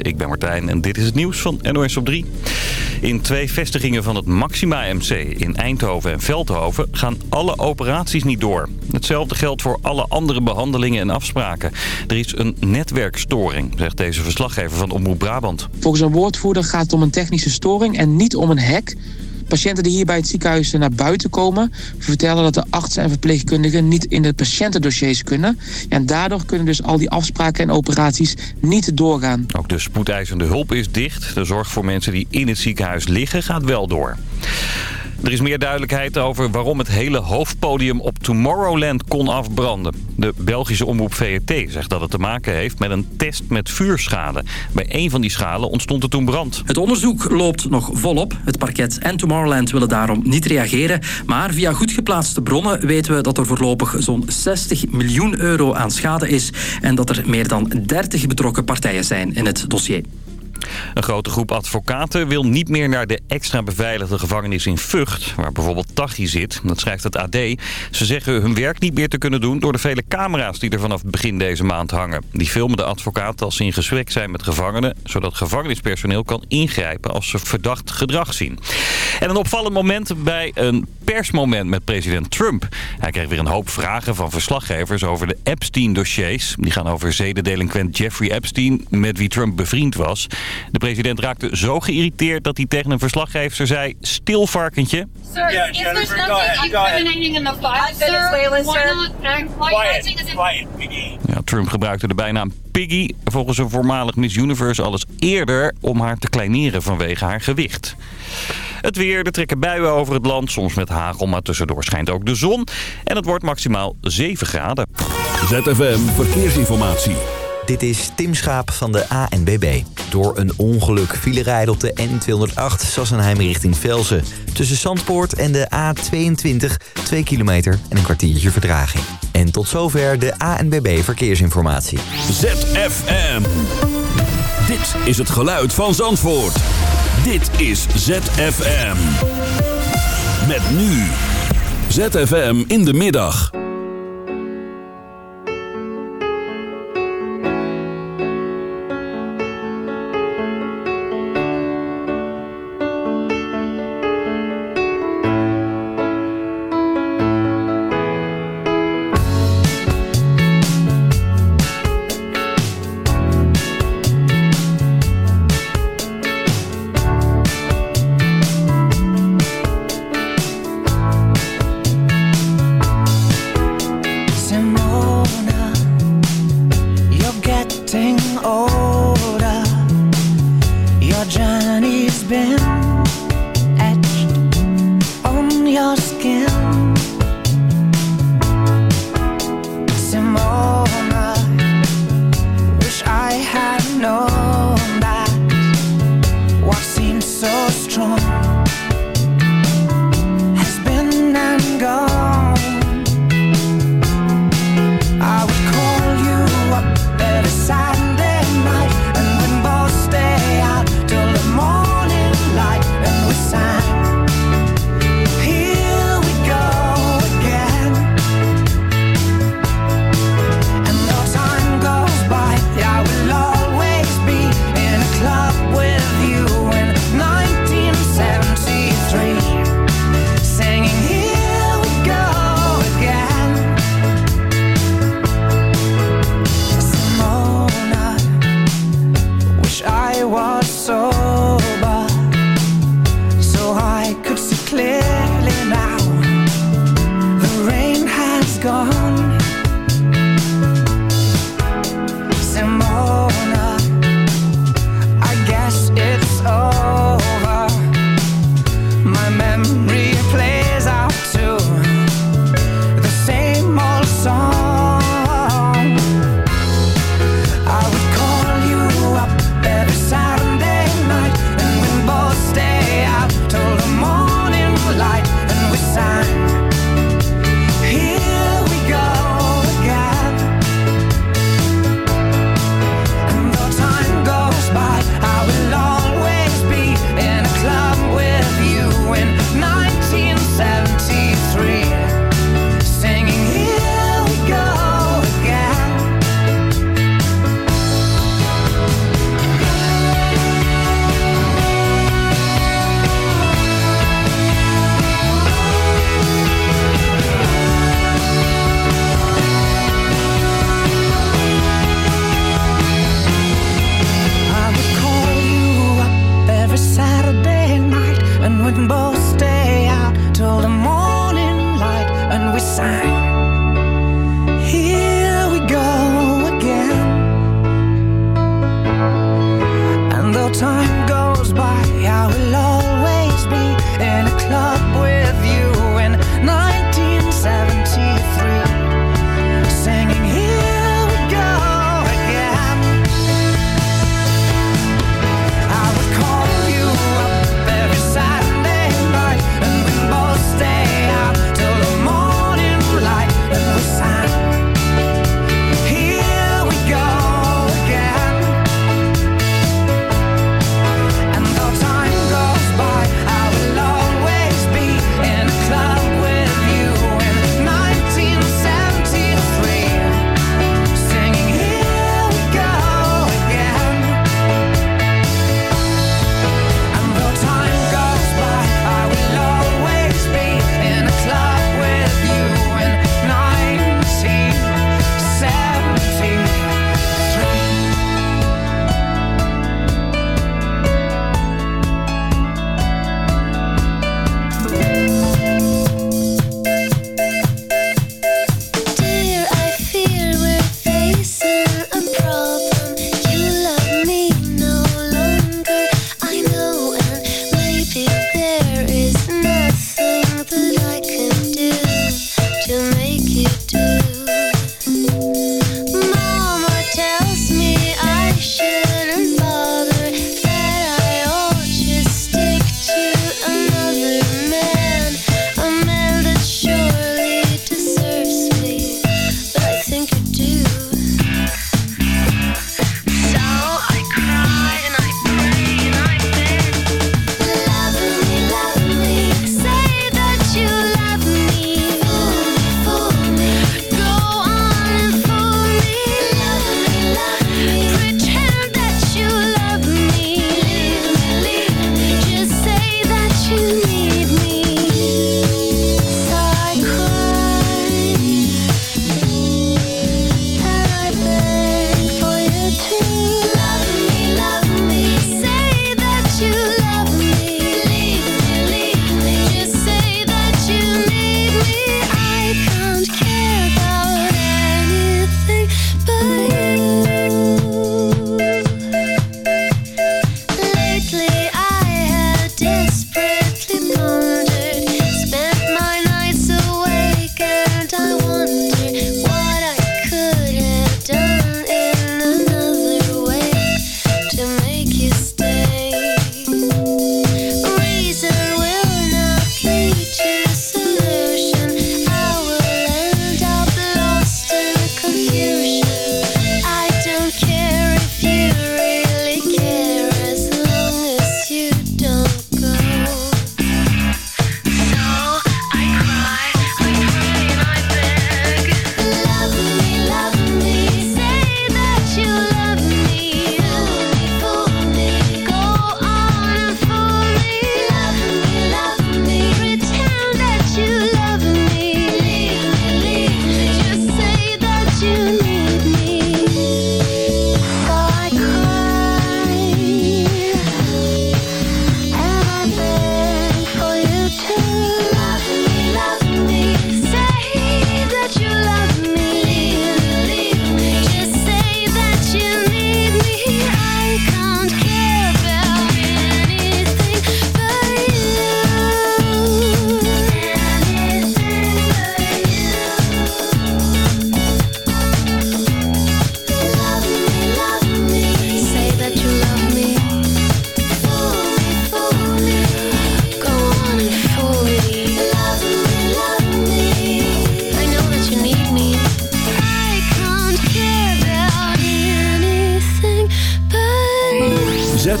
Ik ben Martijn en dit is het nieuws van NOS op 3. In twee vestigingen van het Maxima MC in Eindhoven en Veldhoven gaan alle operaties niet door. Hetzelfde geldt voor alle andere behandelingen en afspraken. Er is een netwerkstoring, zegt deze verslaggever van Omroep Brabant. Volgens een woordvoerder gaat het om een technische storing en niet om een hack. Patiënten die hier bij het ziekenhuis naar buiten komen... vertellen dat de artsen en verpleegkundigen niet in de patiëntendossiers kunnen. En daardoor kunnen dus al die afspraken en operaties niet doorgaan. Ook de spoedeisende hulp is dicht. De zorg voor mensen die in het ziekenhuis liggen gaat wel door. Er is meer duidelijkheid over waarom het hele hoofdpodium op Tomorrowland kon afbranden. De Belgische omroep VRT zegt dat het te maken heeft met een test met vuurschade. Bij een van die schalen ontstond er toen brand. Het onderzoek loopt nog volop. Het parket en Tomorrowland willen daarom niet reageren. Maar via goed geplaatste bronnen weten we dat er voorlopig zo'n 60 miljoen euro aan schade is. En dat er meer dan 30 betrokken partijen zijn in het dossier. Een grote groep advocaten wil niet meer naar de extra beveiligde gevangenis in Vught... waar bijvoorbeeld Tachi zit, dat schrijft het AD. Ze zeggen hun werk niet meer te kunnen doen door de vele camera's die er vanaf begin deze maand hangen. Die filmen de advocaten als ze in gesprek zijn met gevangenen... zodat gevangenispersoneel kan ingrijpen als ze verdacht gedrag zien. En een opvallend moment bij een persmoment met president Trump. Hij kreeg weer een hoop vragen van verslaggevers over de Epstein-dossiers. Die gaan over zedendelinquent Jeffrey Epstein, met wie Trump bevriend was... De president raakte zo geïrriteerd dat hij tegen een verslaggever zei... Stil varkentje. Sir, yeah, if there's nothing incriminating in the file, sir, why not act like Piggy. Ja, Trump gebruikte de bijnaam Piggy, volgens een voormalig Miss Universe, alles eerder om haar te kleineren vanwege haar gewicht. Het weer, er trekken buien over het land, soms met hagel, maar tussendoor schijnt ook de zon. En het wordt maximaal 7 graden. ZFM Verkeersinformatie. Dit is Tim Schaap van de ANBB. Door een ongeluk vielen rijden op de N208 Sassenheim richting Velsen. Tussen Zandpoort en de A22 2 kilometer en een kwartiertje vertraging. En tot zover de ANBB Verkeersinformatie. ZFM. Dit is het geluid van Zandvoort. Dit is ZFM. Met nu. ZFM in de middag.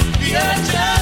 The urgency.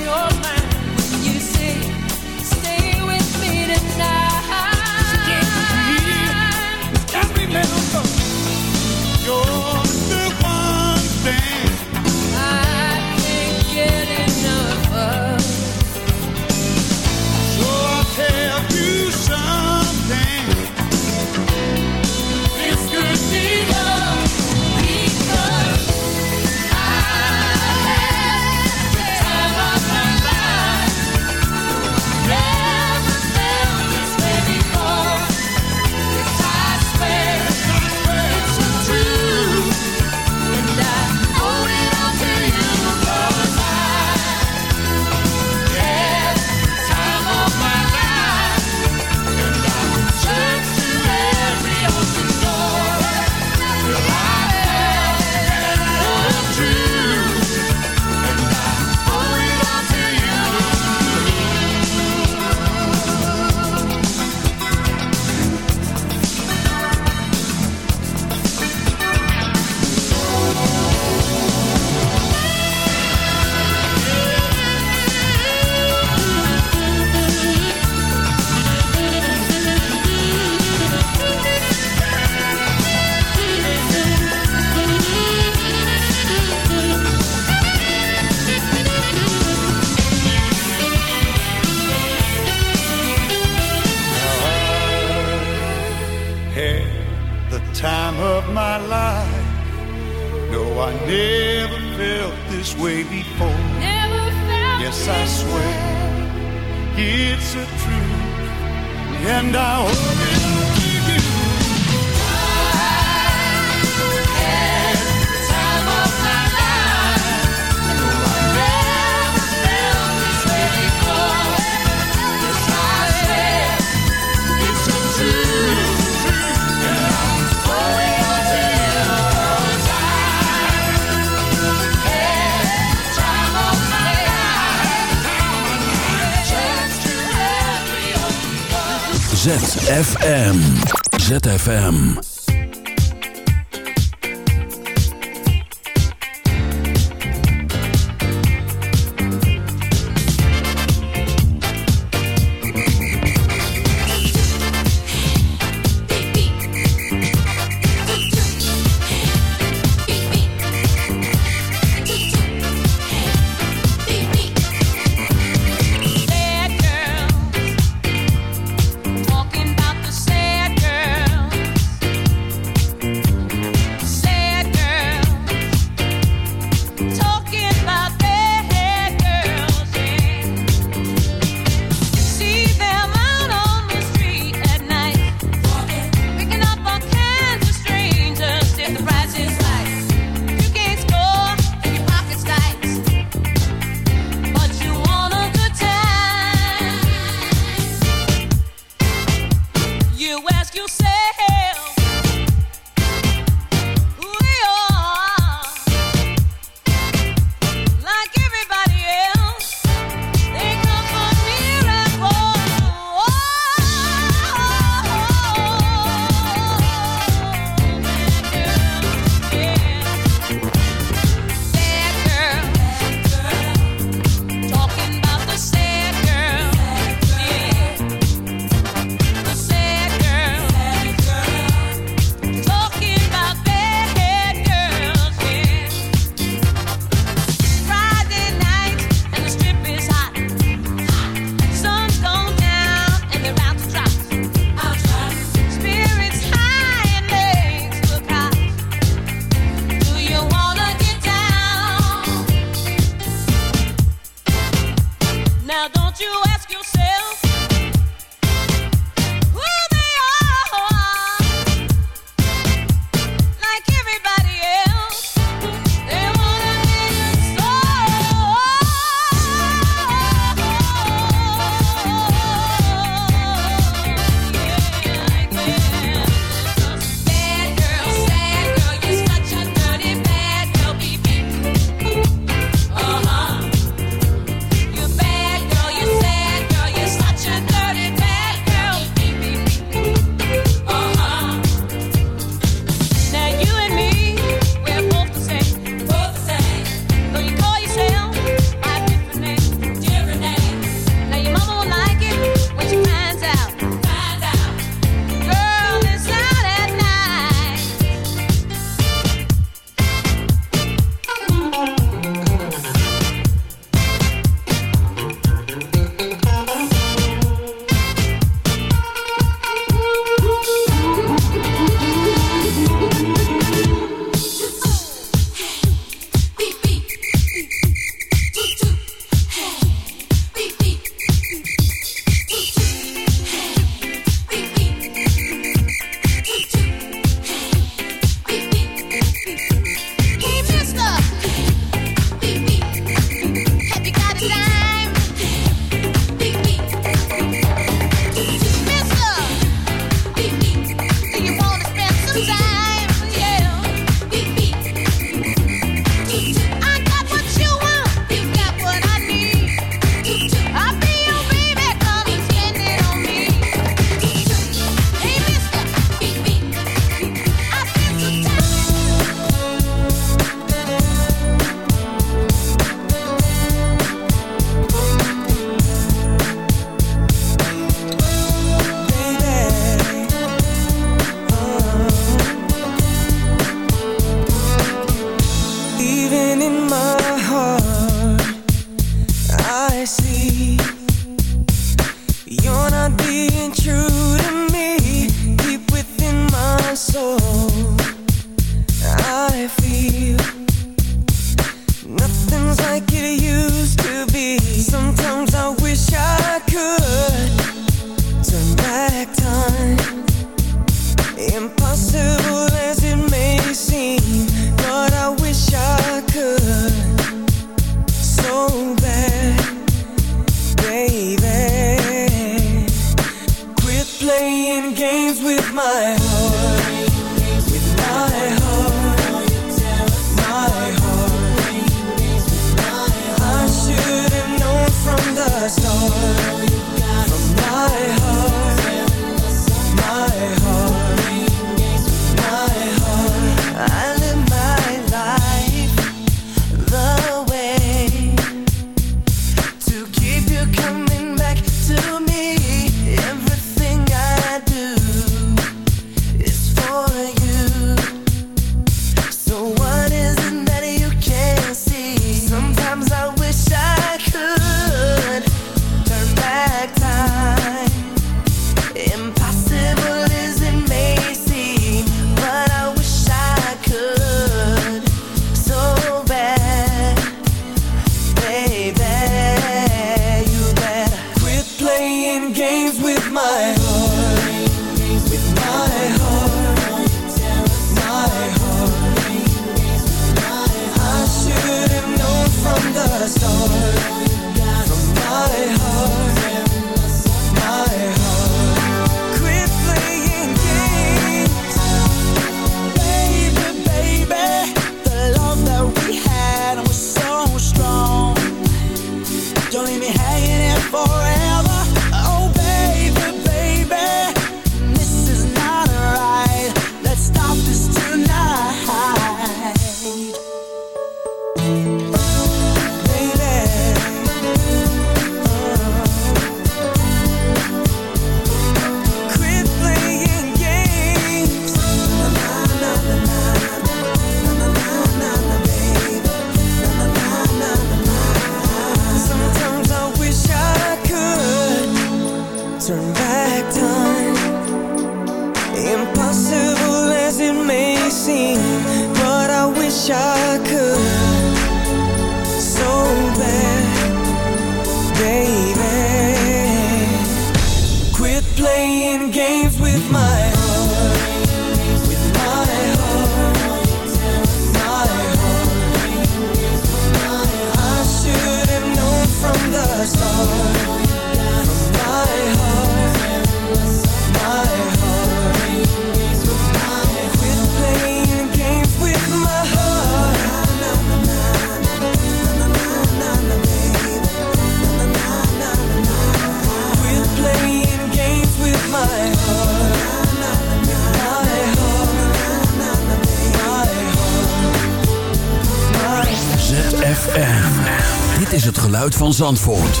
Van Zandvoort.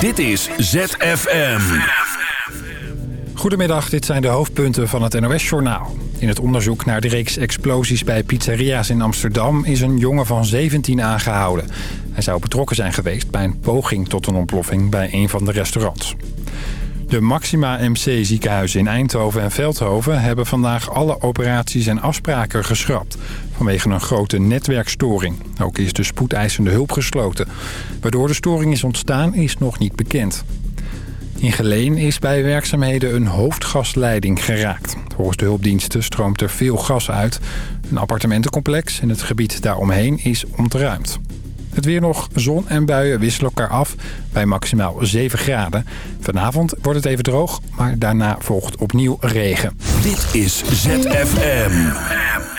Dit is ZFM. Goedemiddag, dit zijn de hoofdpunten van het NOS-journaal. In het onderzoek naar de reeks explosies bij pizzeria's in Amsterdam... is een jongen van 17 aangehouden. Hij zou betrokken zijn geweest bij een poging tot een ontploffing bij een van de restaurants. De Maxima MC ziekenhuizen in Eindhoven en Veldhoven... hebben vandaag alle operaties en afspraken geschrapt... vanwege een grote netwerkstoring. Ook is de spoedeisende hulp gesloten. Waardoor de storing is ontstaan is nog niet bekend. In Geleen is bij werkzaamheden een hoofdgasleiding geraakt. Volgens de hulpdiensten stroomt er veel gas uit. Een appartementencomplex en het gebied daaromheen is ontruimd. Het weer nog, zon en buien wisselen elkaar af bij maximaal 7 graden. Vanavond wordt het even droog, maar daarna volgt opnieuw regen. Dit is ZFM.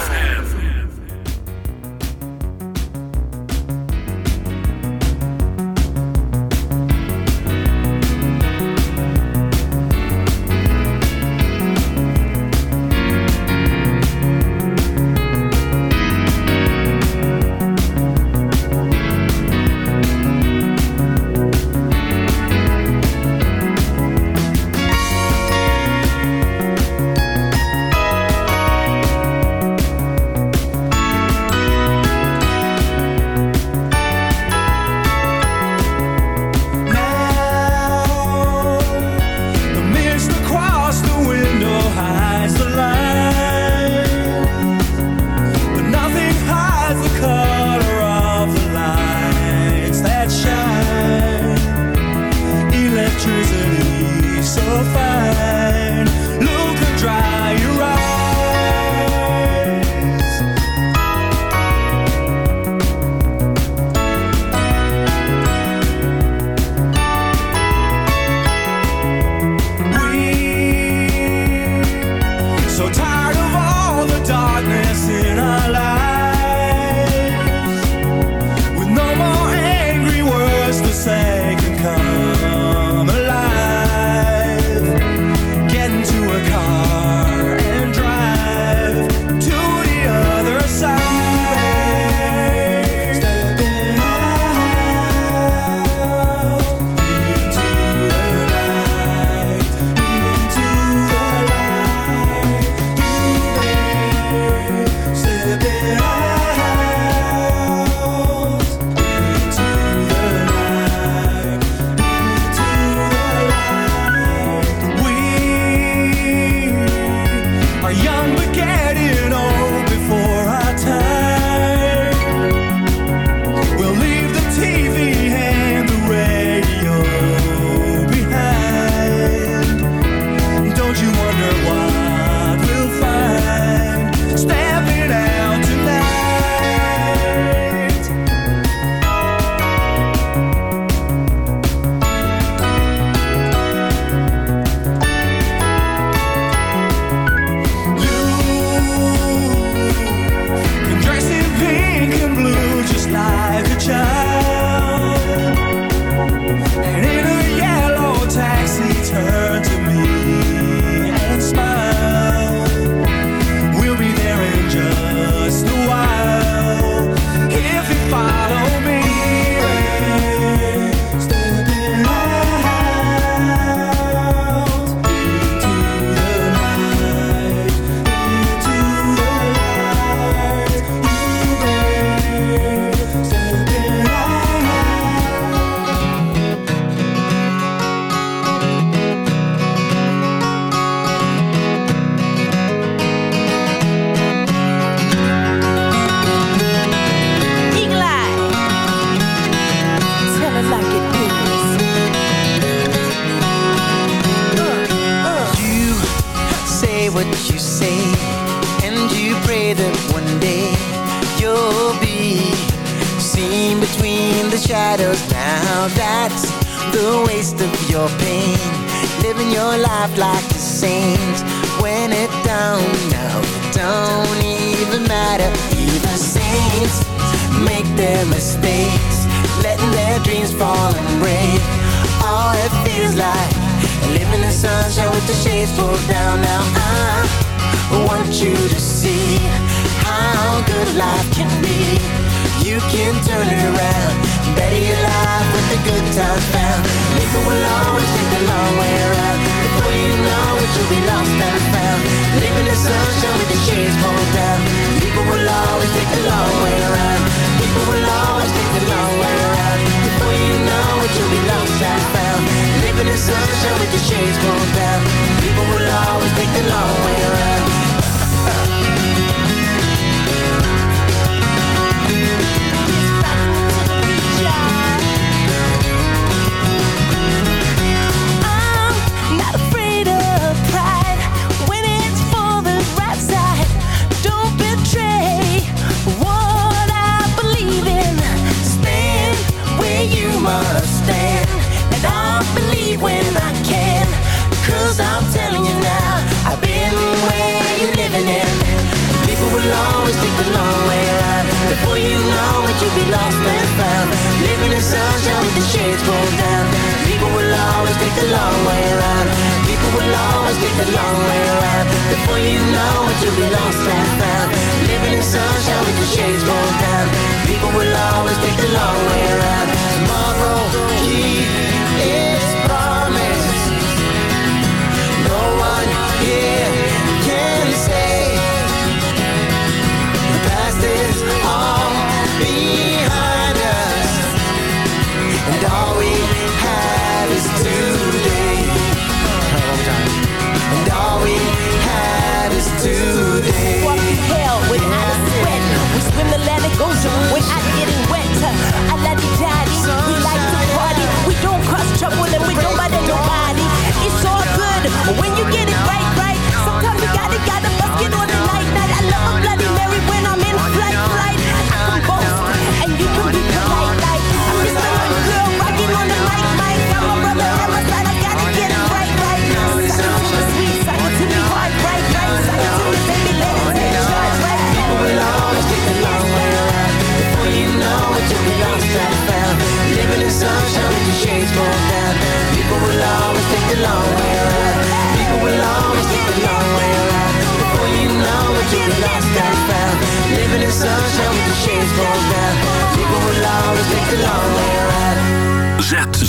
Good when you get it right,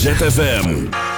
ZFM.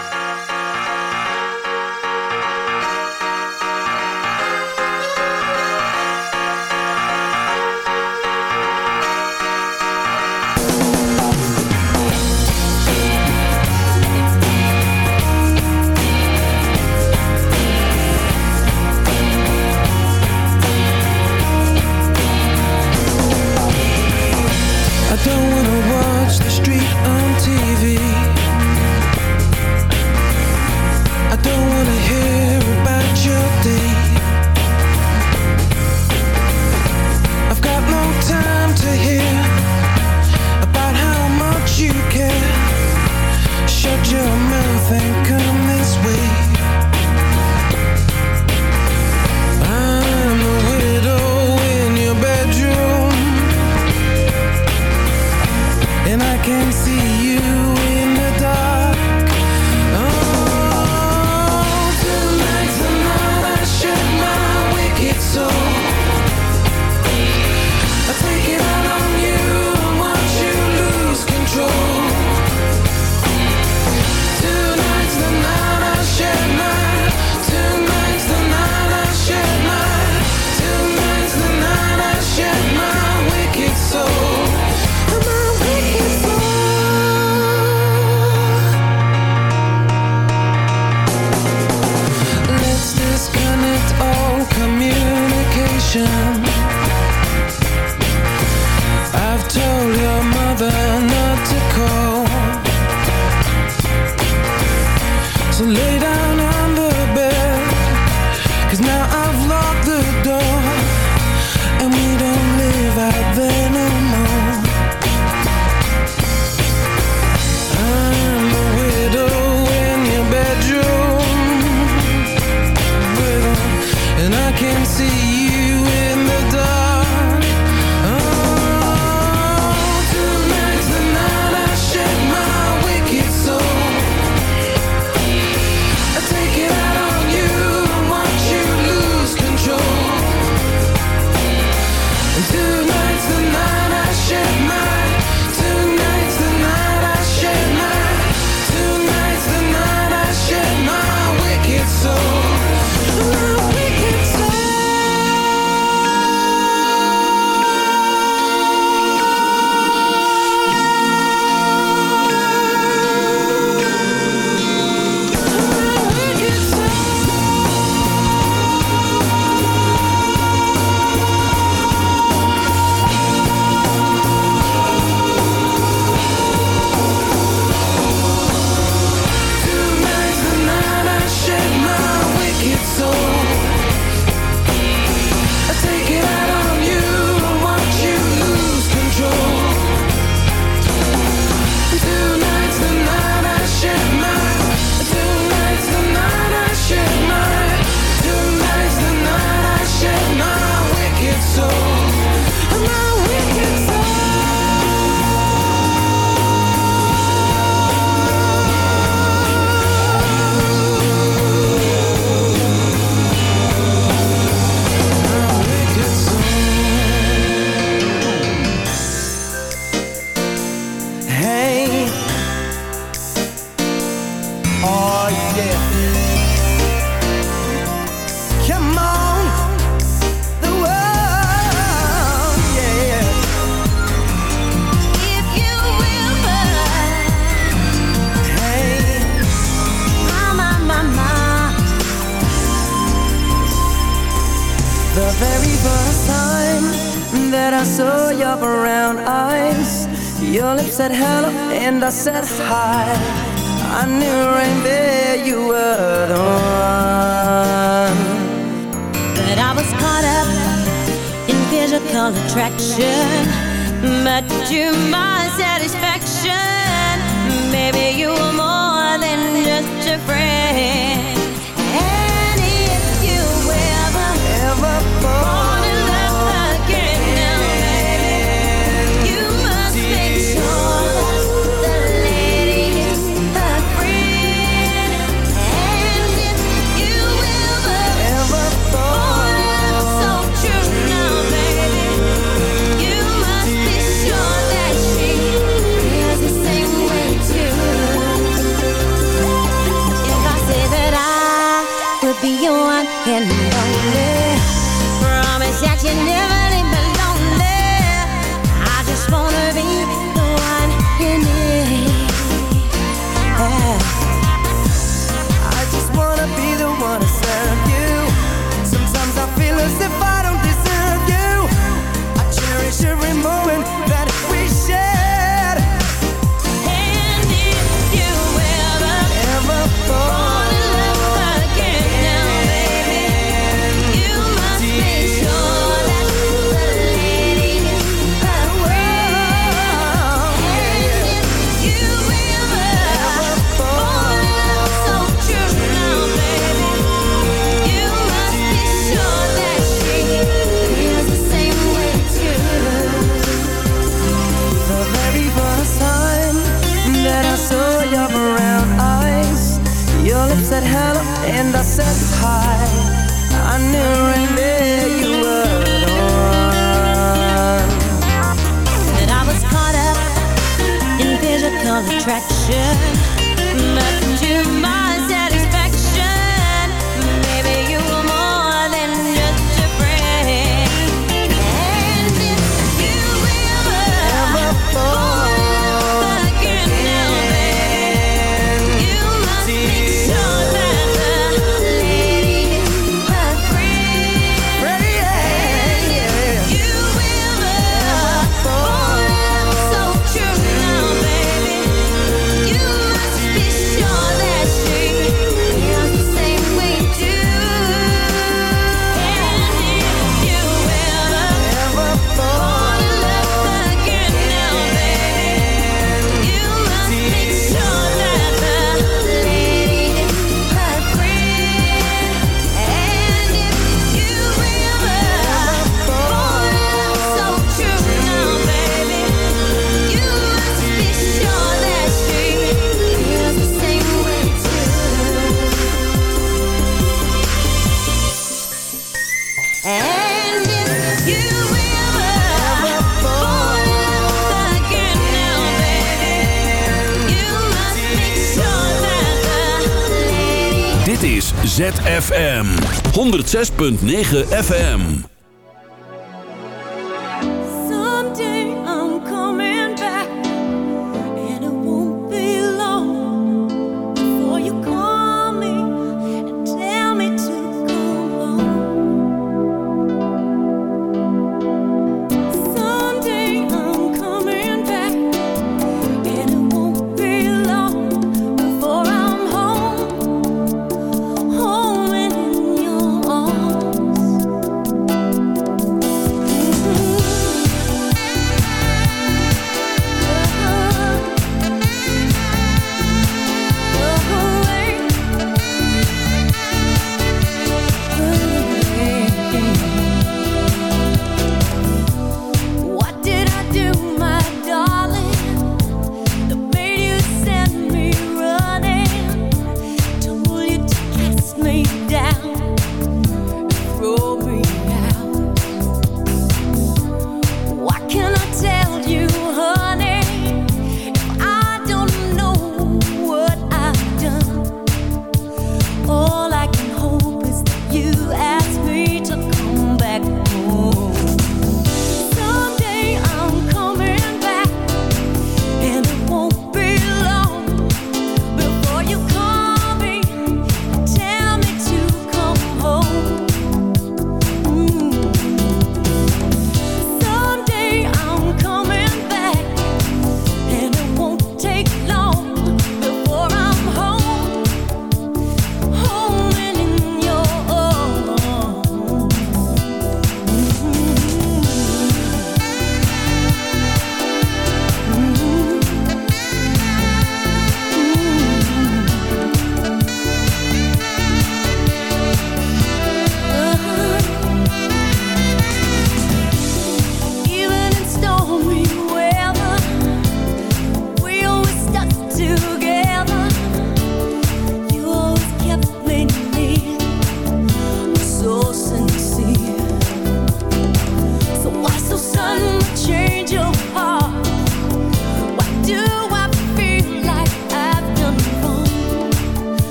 ZFM 106.9 FM.